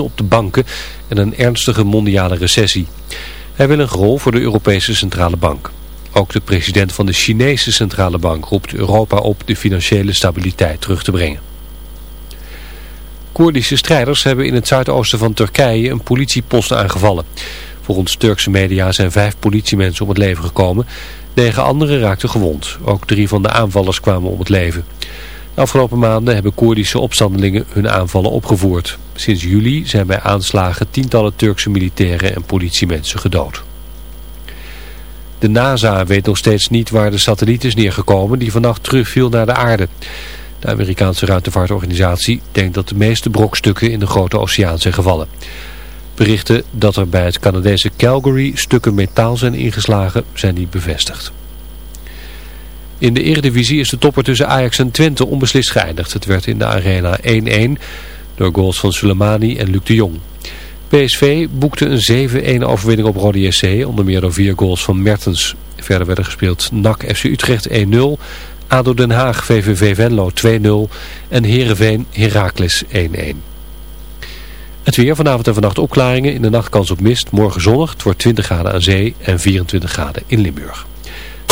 op de banken en een ernstige mondiale recessie. Hij wil een rol voor de Europese Centrale Bank. Ook de president van de Chinese Centrale Bank roept Europa op de financiële stabiliteit terug te brengen. Koerdische strijders hebben in het zuidoosten van Turkije een politiepost aangevallen. Volgens Turkse media zijn vijf politiemensen om het leven gekomen. Negen anderen raakten gewond. Ook drie van de aanvallers kwamen om het leven. De afgelopen maanden hebben Koerdische opstandelingen hun aanvallen opgevoerd. Sinds juli zijn bij aanslagen tientallen Turkse militairen en politiemensen gedood. De NASA weet nog steeds niet waar de satelliet is neergekomen die vannacht terugviel naar de aarde. De Amerikaanse ruimtevaartorganisatie denkt dat de meeste brokstukken in de grote oceaan zijn gevallen. Berichten dat er bij het Canadese Calgary stukken metaal zijn ingeslagen zijn niet bevestigd. In de Eredivisie is de topper tussen Ajax en Twente onbeslist geëindigd. Het werd in de arena 1-1 door goals van Soleimani en Luc de Jong. PSV boekte een 7-1 overwinning op Rode SC, onder meer door vier goals van Mertens. Verder werden gespeeld NAC FC Utrecht 1-0, ADO Den Haag VVV Venlo 2-0 en Heerenveen Heracles 1-1. Het weer vanavond en vannacht opklaringen, in de nacht kans op mist, morgen zonnig, het wordt 20 graden aan zee en 24 graden in Limburg.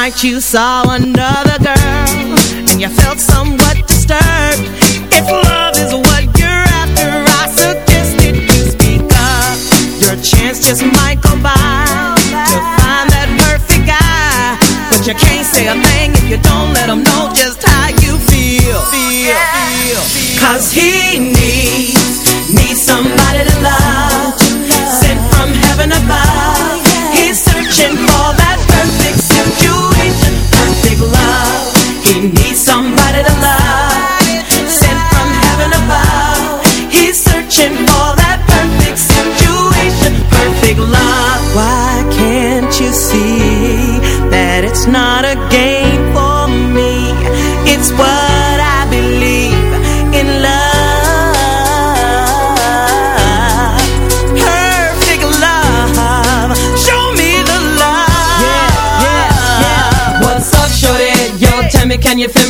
night you saw another girl.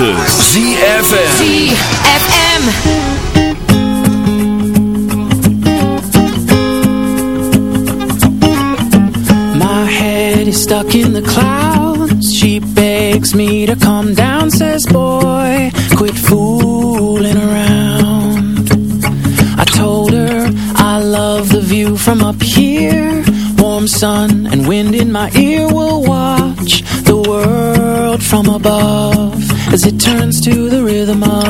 Henriques. the mall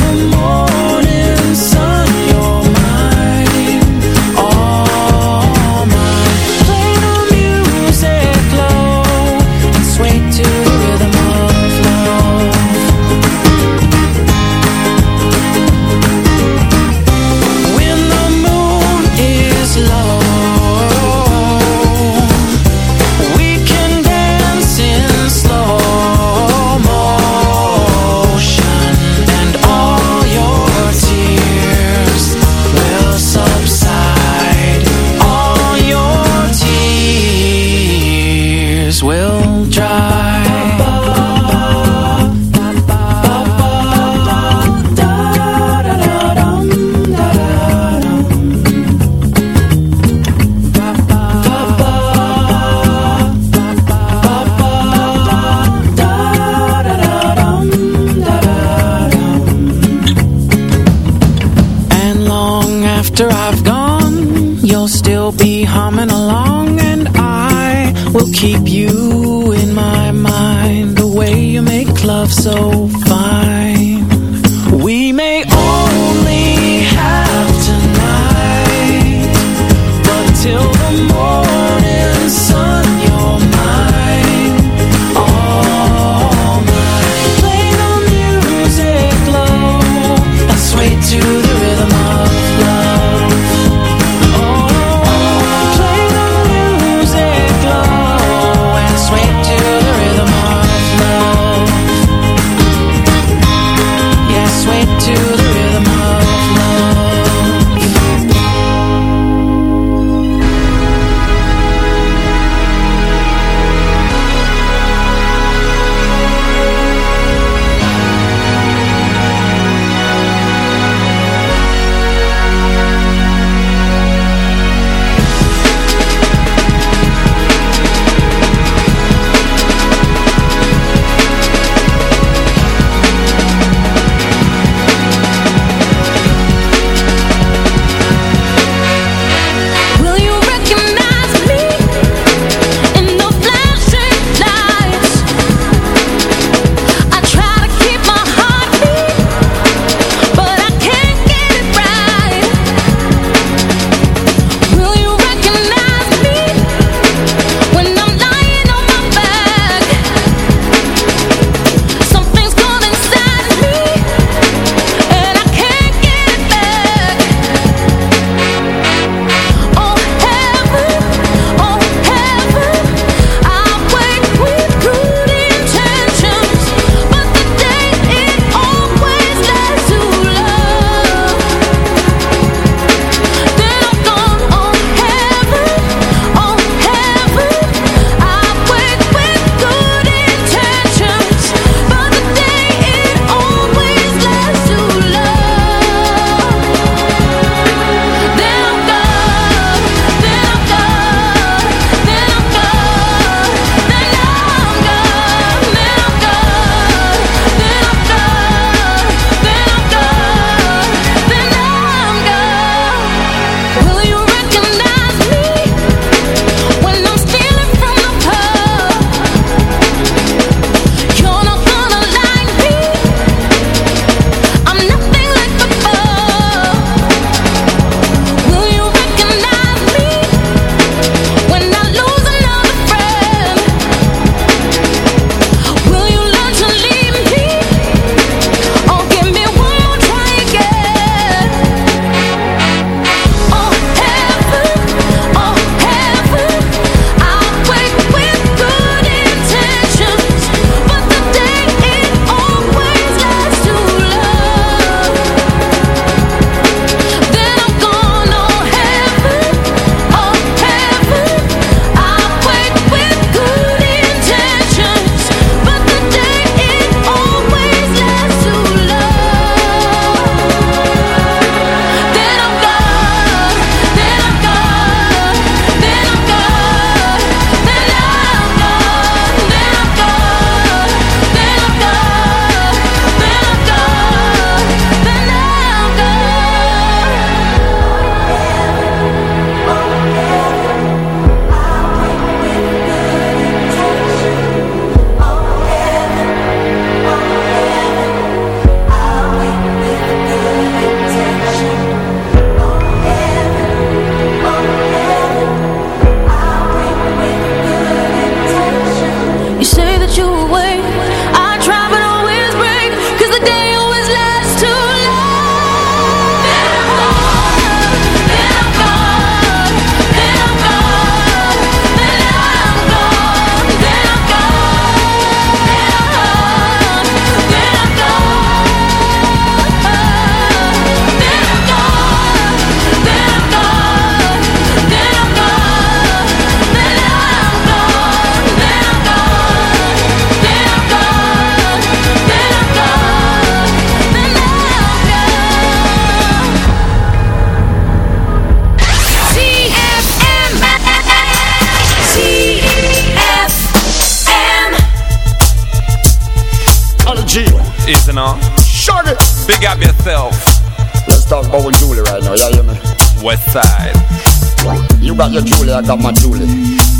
got your Julie, I got my Julie.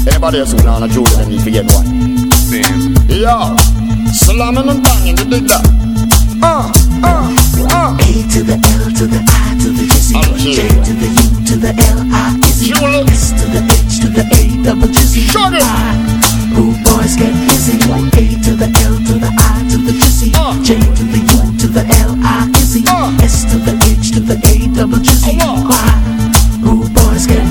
Anybody else who not a Julie, then need to get one. Yo, slamming and banging, you dig that? Uh, uh, uh. A to the L to the I to the Jizzy. J to the U to the L I Izzy. S to the H to the A double Jizzy. Shut it. Who boys get busy? A to the L to the I to the Jizzy. J to the U to the L I Izzy. S to the H to the A double Jizzy. Who boys get?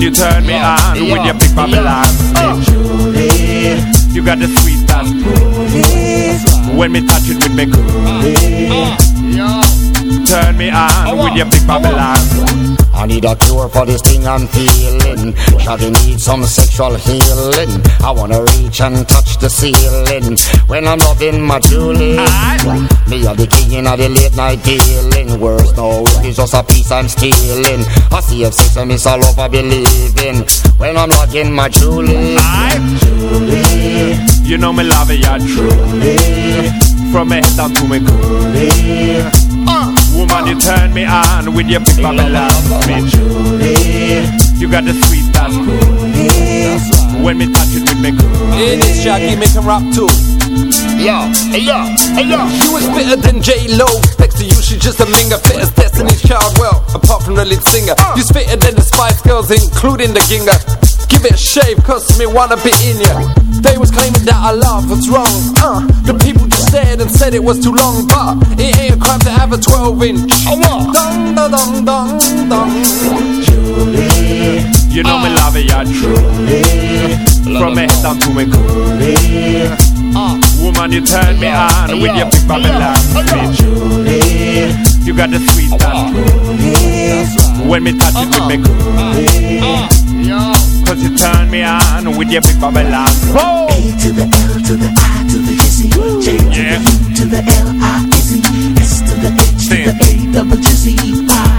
You turn me on with your big Babylon. Julie. You got the sweet dance. When me touch it with me coolie. Turn me on with your big Babylon. I need a cure for this thing I'm feeling. Shawty need some sexual healing. I wanna reach and touch the ceiling when I'm loving my Julie. Me are the king of the late night dealing. Worse no, it's just a piece I'm stealing. I see if sex and miss all over believing when I'm loving my Julie. Julie. You know me love it, yeah, truly. From me head down to me coolie. Uh. Woman, you turn me on with your big Babylon. Me Julie. You got the sweet dance coolie. When me touch it with me coolie. Hey, this Shaggy make him rap too. Yo, hey yo, hey yo. She was fitter than J Lo. Next to you, she just a minger. Fit as Destiny's Child. Well, apart from the lead singer, you's fitter than the Spice Girls, including the Ginger. Give it a shave, cause me wanna be in ya. They was claiming that I love what's wrong. Uh, the people just stared and said it was too long, but it ain't a crime to have a 12 inch. Oh, what? Dong, dong, dong, dong, dong. Julie. You know me love it, yeah, truly. From me head down to me coolie. Ah, woman, you turn me on with your big Babylon. Me Julie. You got the sweet dance coolie. When me touch it with me coolie. Uh-huh. Uh-huh. Cause you turn me on with your big Babylon. Whoa. A to the L to the I to the Jizzy. J to Yeah. the U to the L I Izzy. To the H to the A double Jizzy.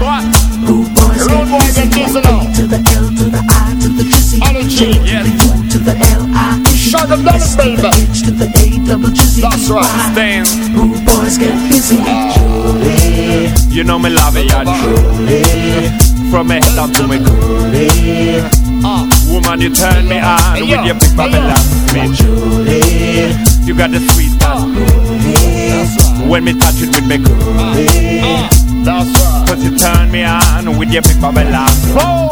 What? Who boys boy get get busy? busy A now. to the L to the I to the Jizzy. J to the U to the L I Izzy. Shut them down, S to the baby. H to the A double Jizzy. That's right. Stand. Who boys get busy? Julie. You know me love it, yeah, truly. From me head down to me coolie. Woman, you turn me on with your big Babylon. Me Julie. You got the sweet dance coolie. When me touch it with me coolie. That's right. Cause you turn me on with your big Babylon. Whoa.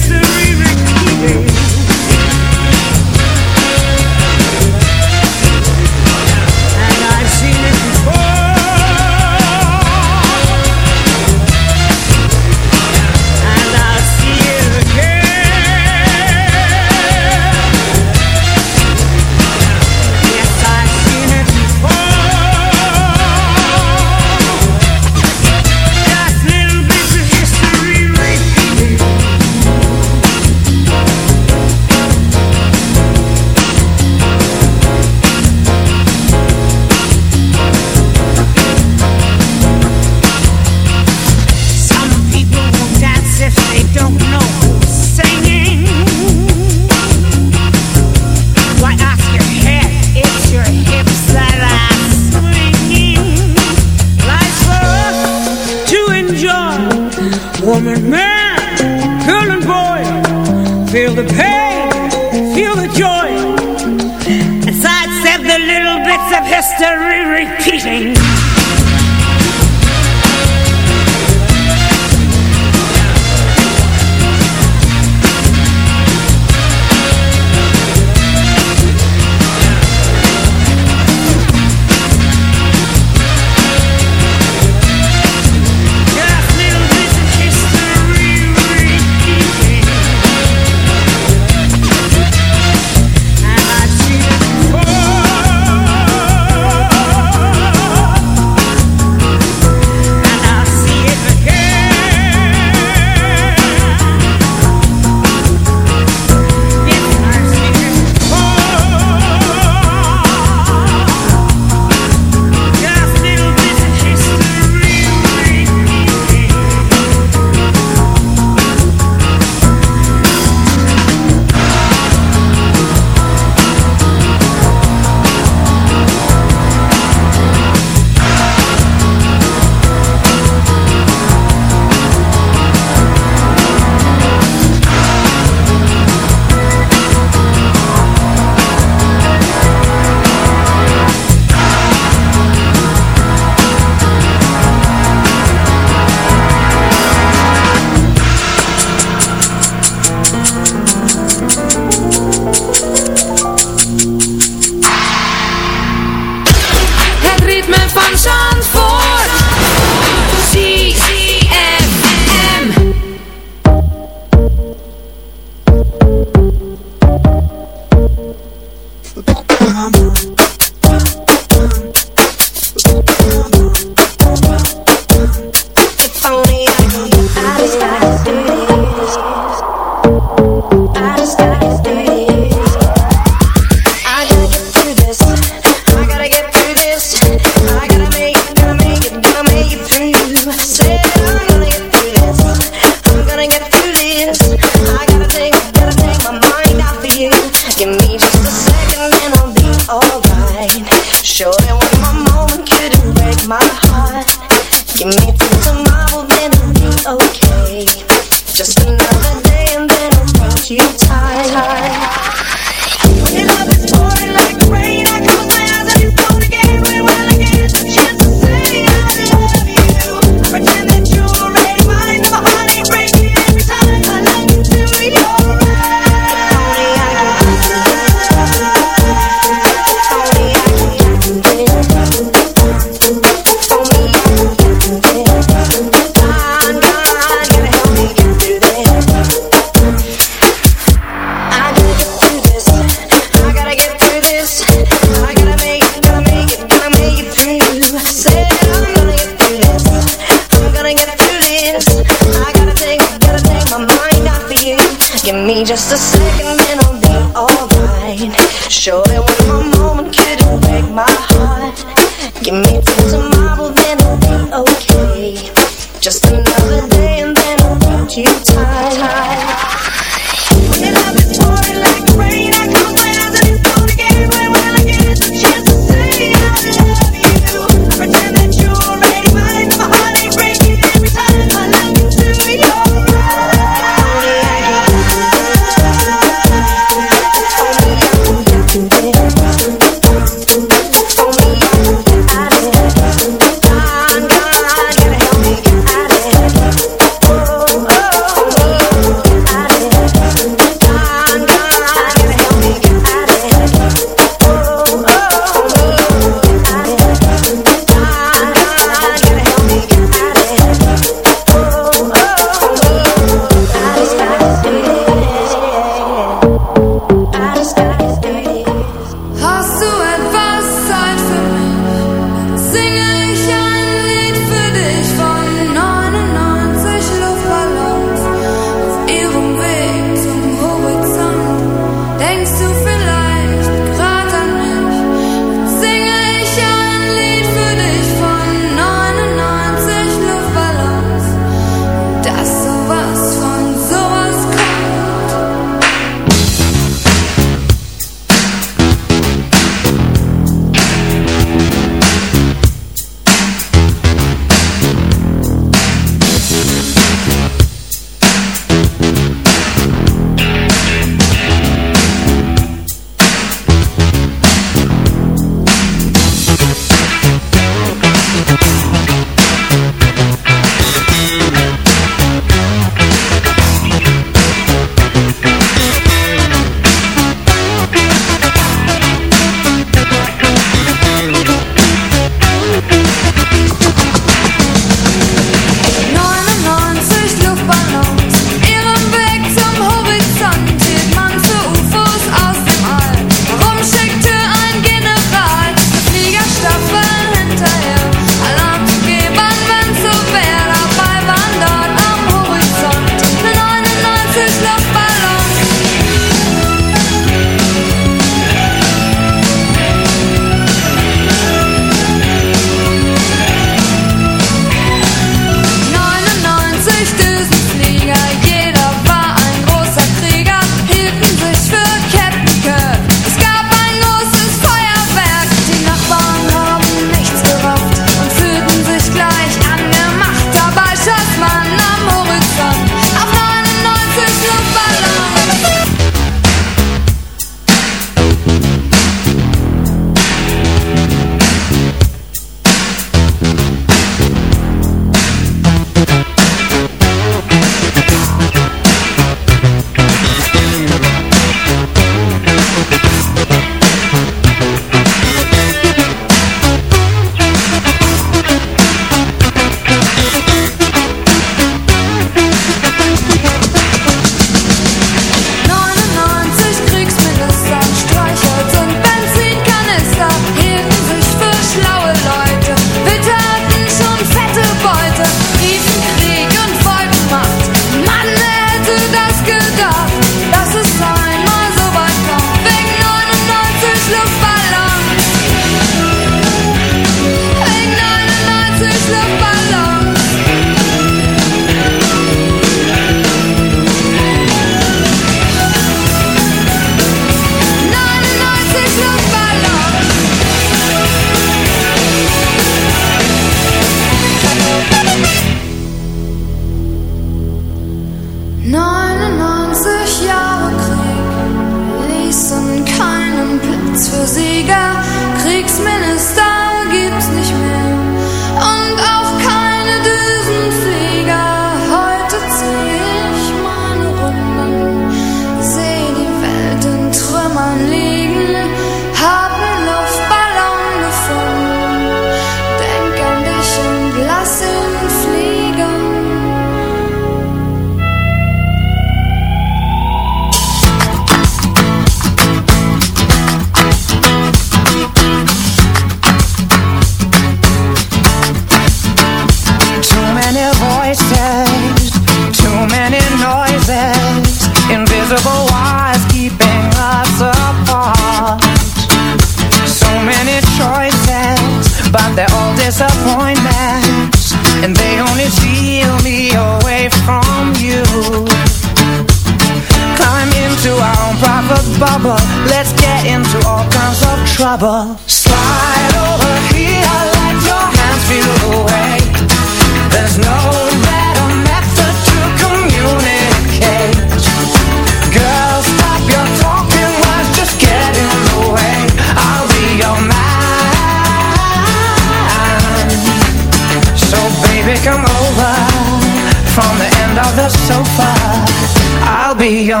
I'll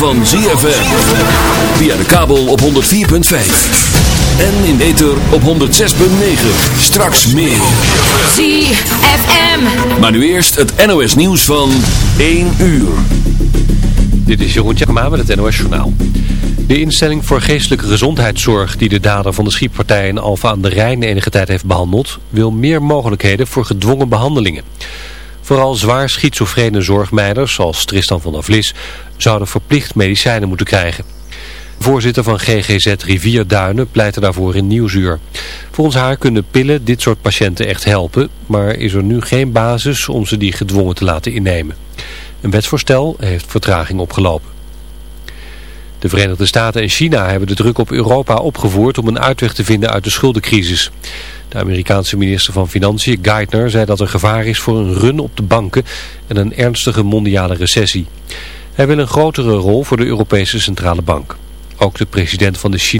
van ZFM. Via de kabel op 104.5. En in de ether op 106.9. Straks meer. ZFM. Maar nu eerst het NOS nieuws van 1 uur. Dit is Jeroen Tjekma met het NOS Journaal. De instelling voor geestelijke gezondheidszorg die de dader van de schietpartij in Alfa aan de Rijn enige tijd heeft behandeld, wil meer mogelijkheden voor gedwongen behandelingen. Vooral zwaar schizofrene zorgmeiders, zoals Tristan van der Vlis, zouden verplicht medicijnen moeten krijgen. Voorzitter van GGZ Rivierduinen pleitte daarvoor in Nieuwsuur. Volgens haar kunnen pillen dit soort patiënten echt helpen, maar is er nu geen basis om ze die gedwongen te laten innemen. Een wetsvoorstel heeft vertraging opgelopen. De Verenigde Staten en China hebben de druk op Europa opgevoerd om een uitweg te vinden uit de schuldencrisis. De Amerikaanse minister van Financiën, Geithner, zei dat er gevaar is voor een run op de banken en een ernstige mondiale recessie. Hij wil een grotere rol voor de Europese Centrale Bank. Ook de president van de China